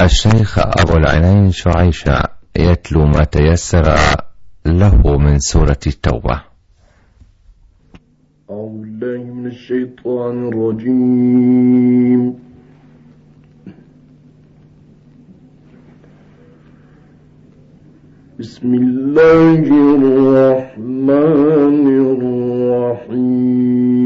الشيخ أبو العينين شعيشة يتلو ما تيسر له من سورة التوبة. أعوذ بالله من الشيطان الرجيم. بسم الله الرحمن الرحيم.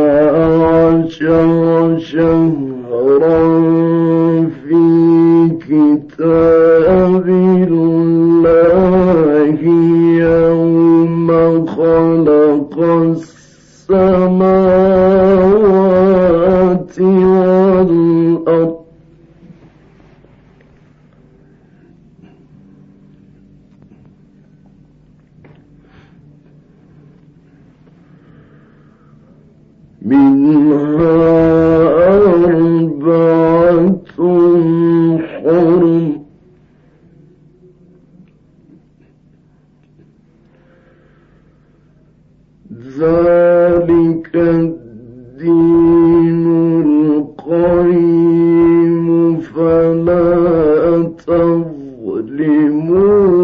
عشر you.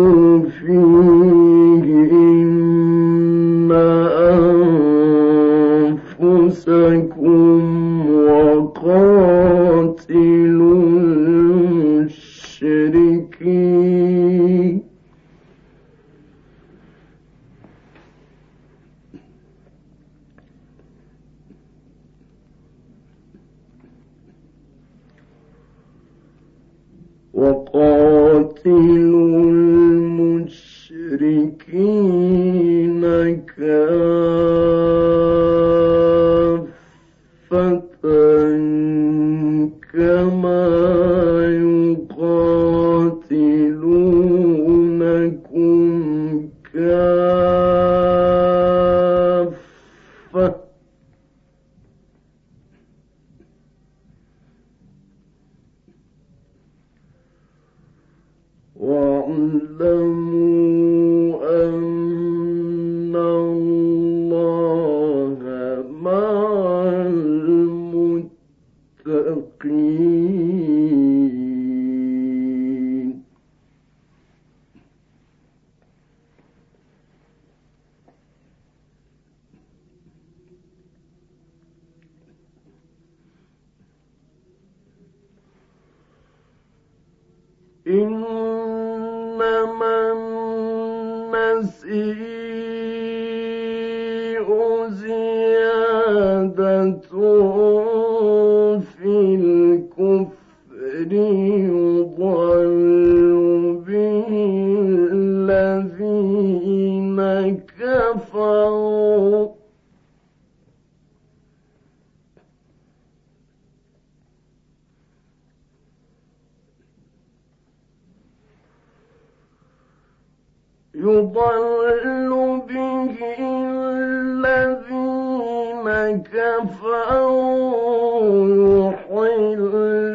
واعلموا يضل به الذين كفروا يحلونه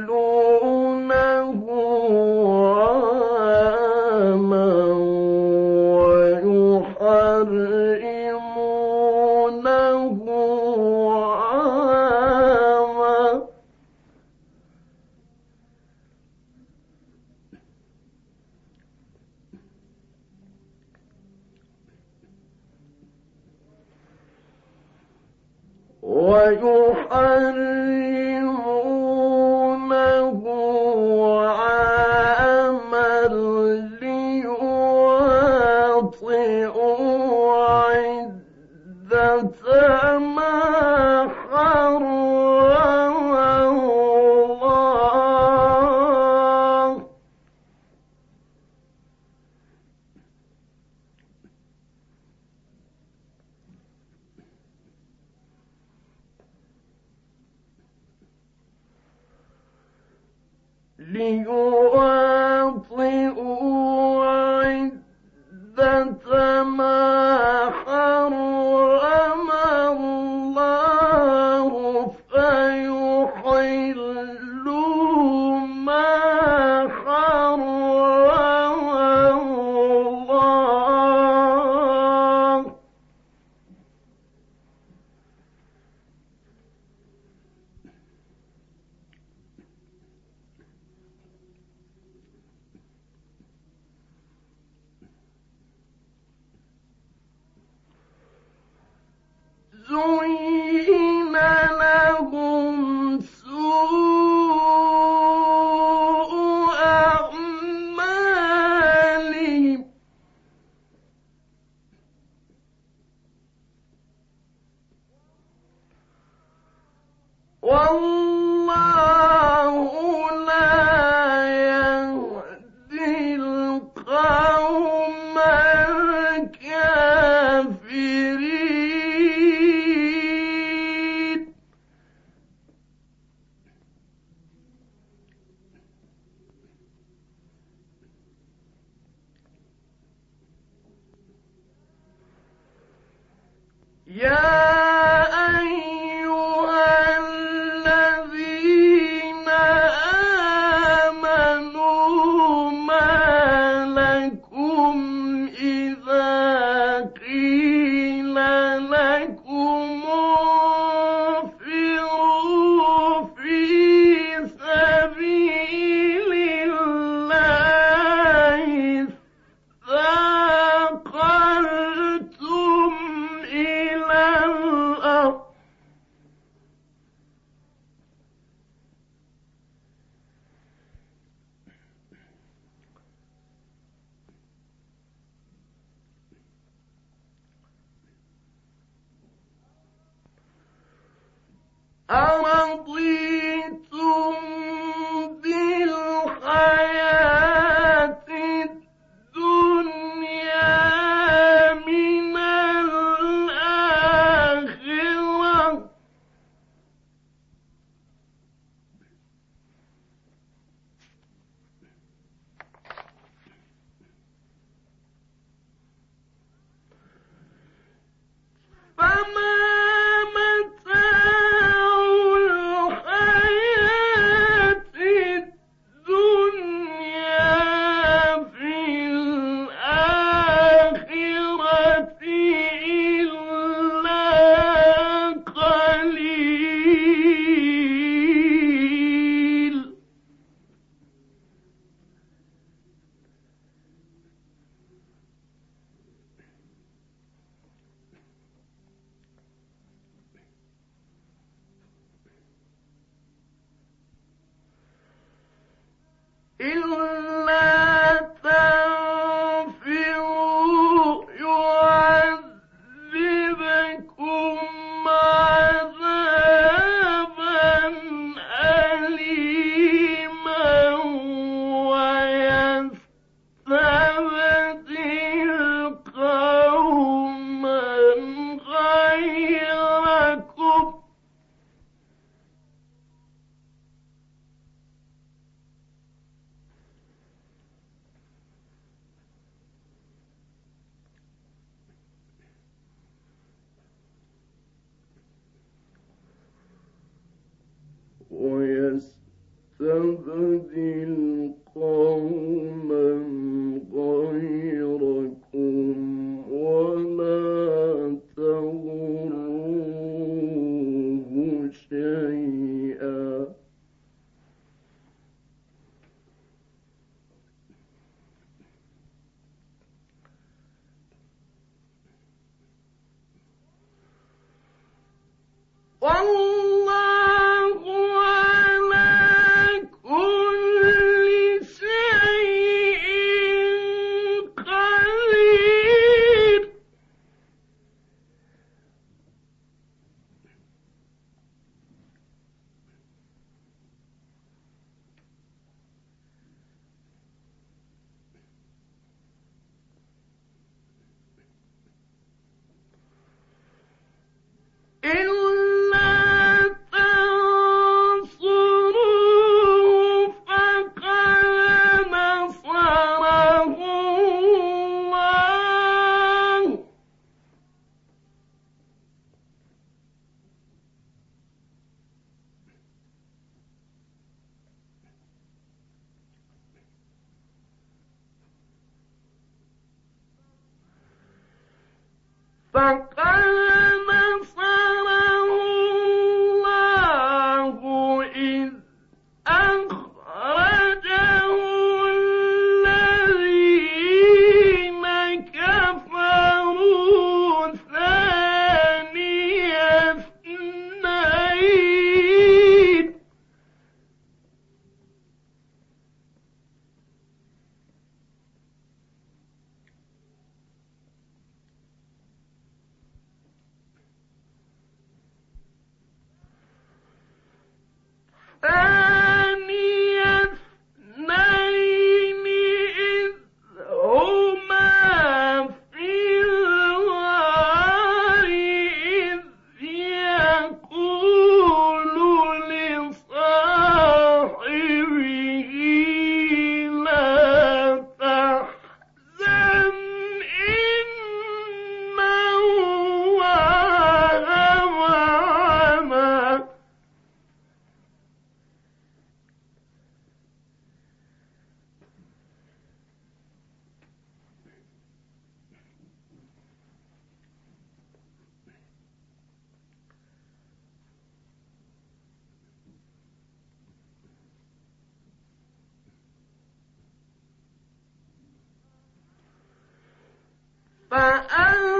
晚安。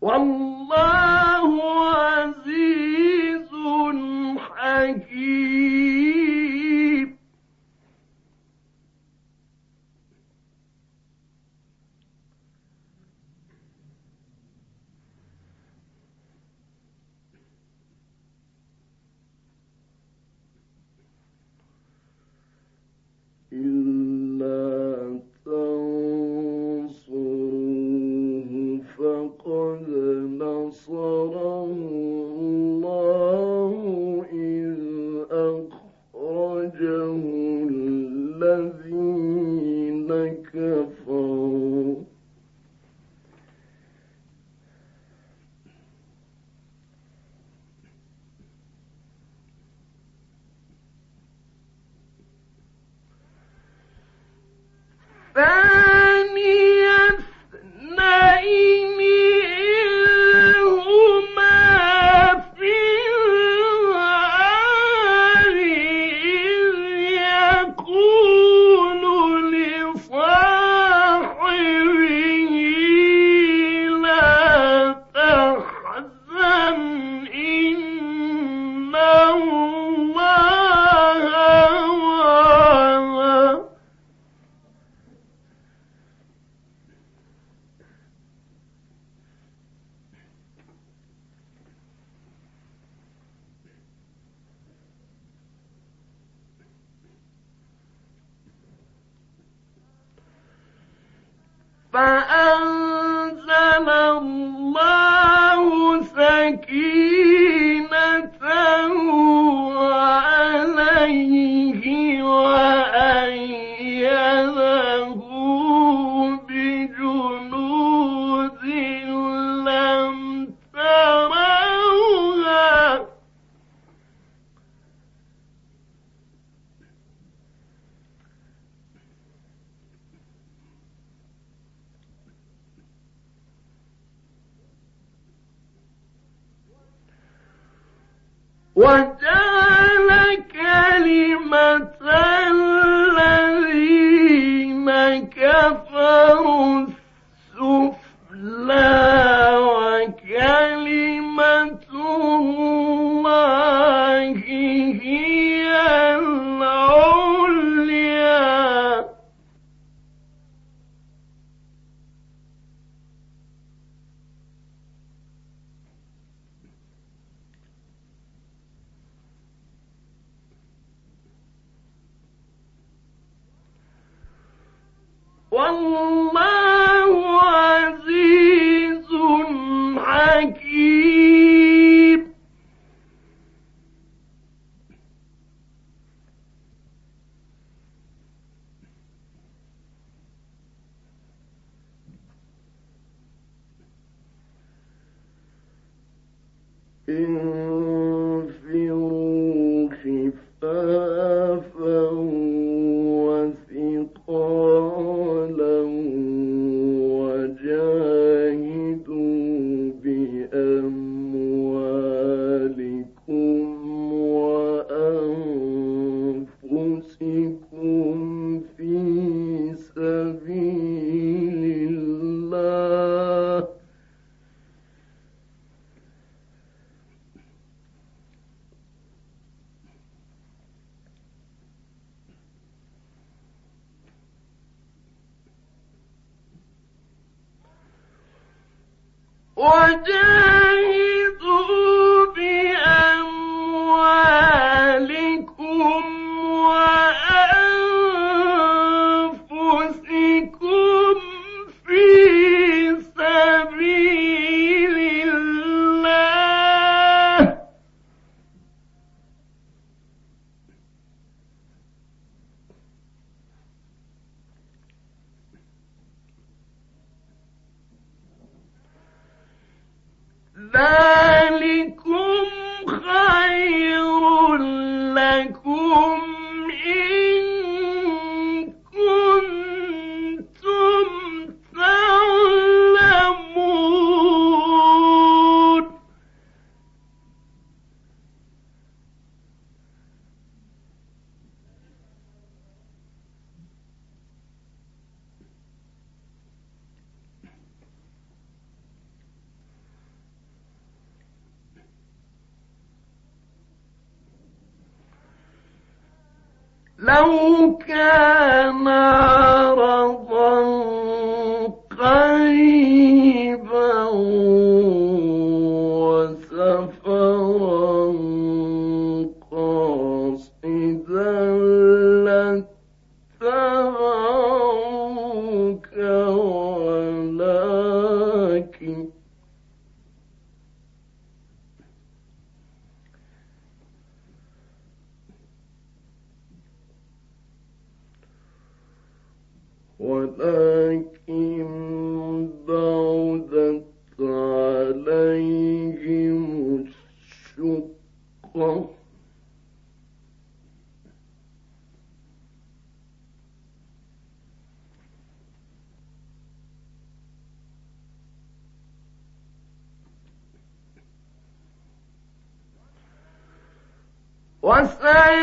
والله فان والله وجاهدوا لو كان عرضا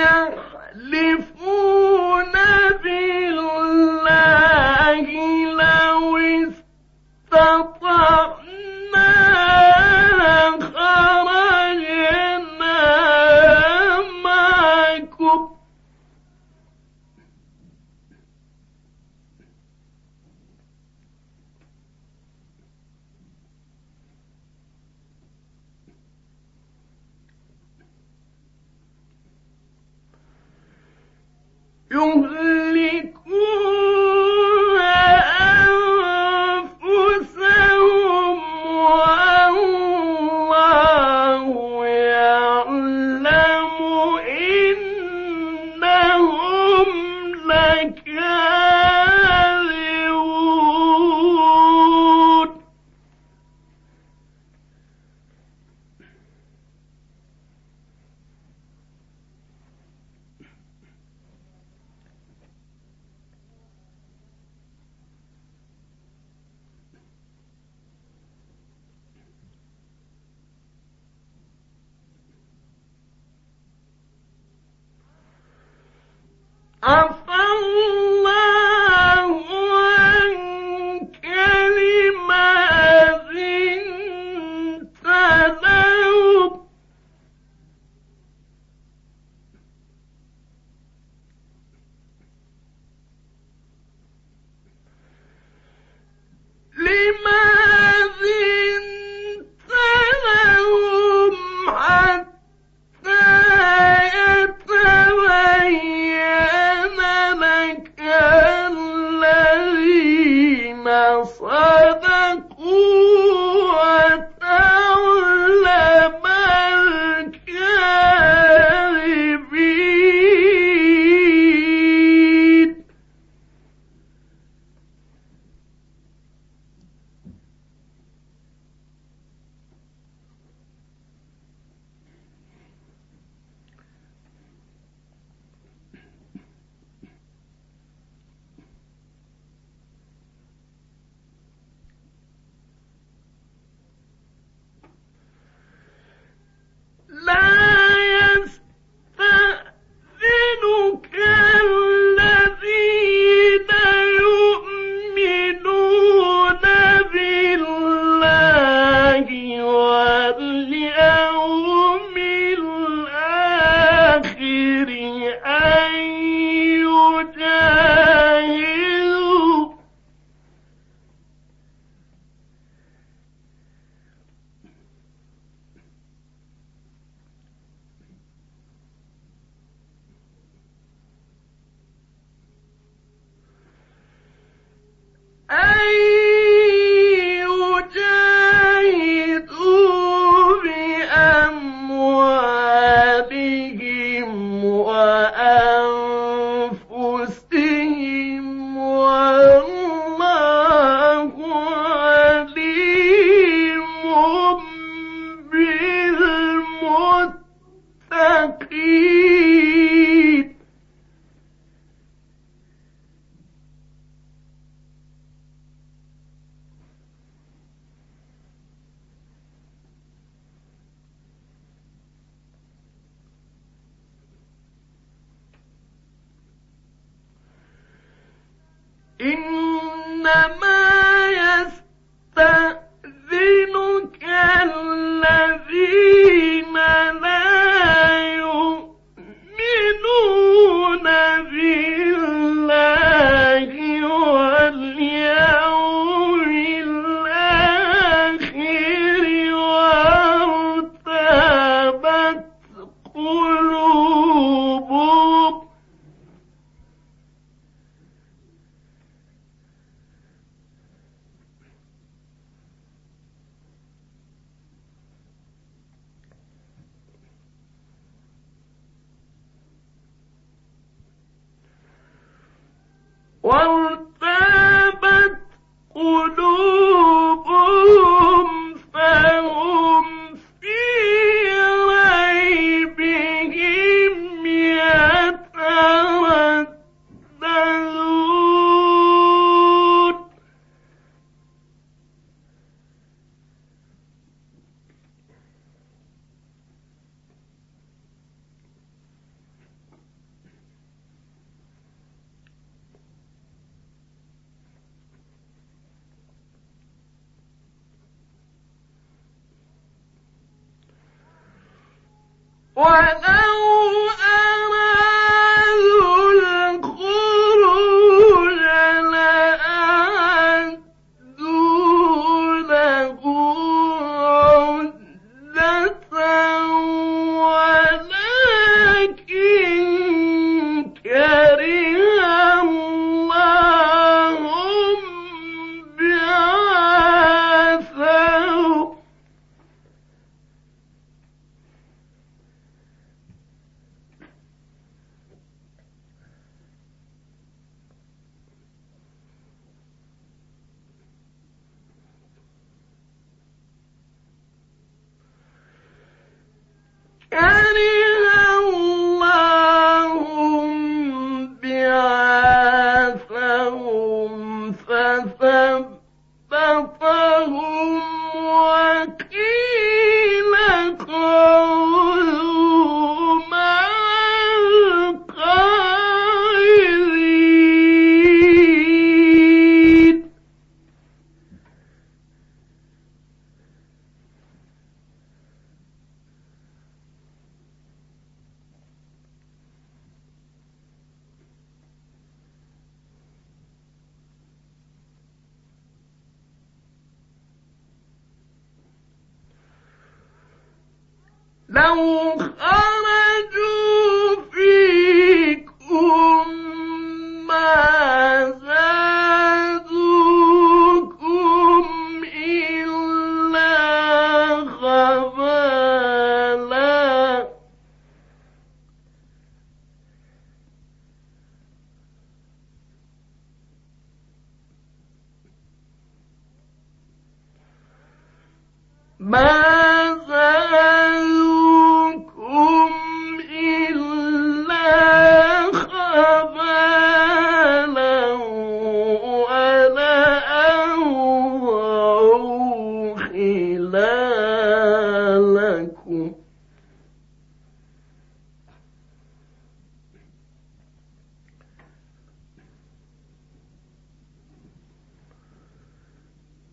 وسيحلفون إنما فوق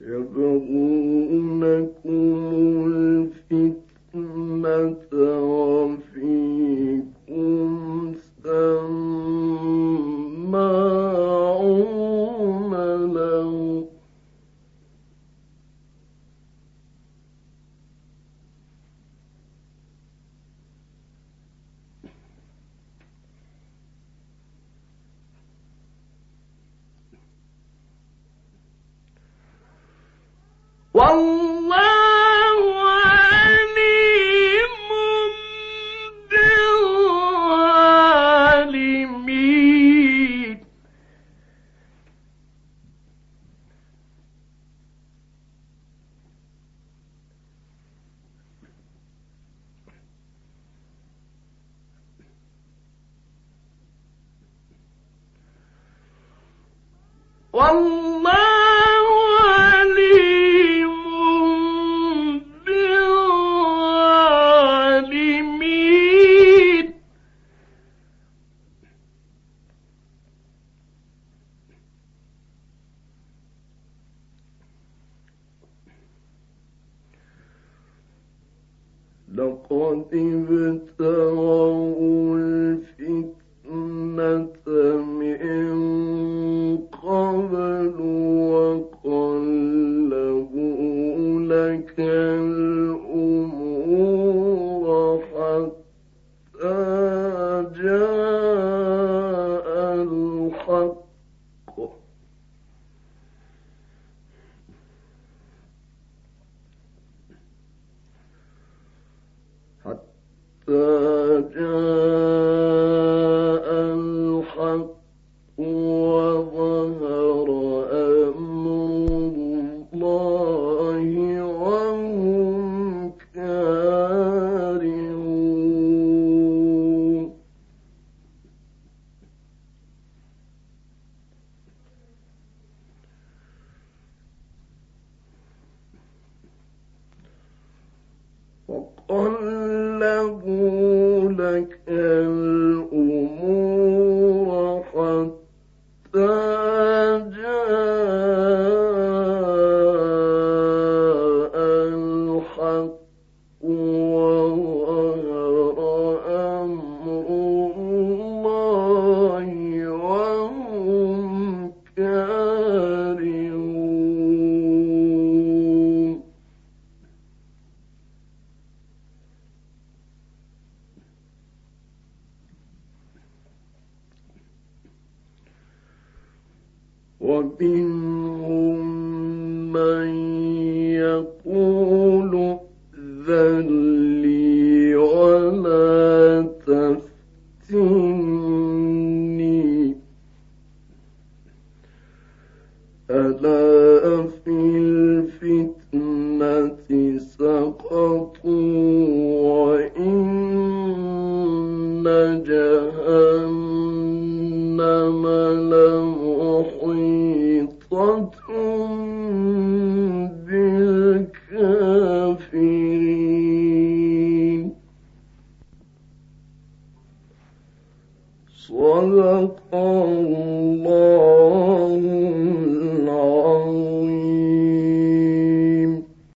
这个我。والله 啊，呃，这 صدق الله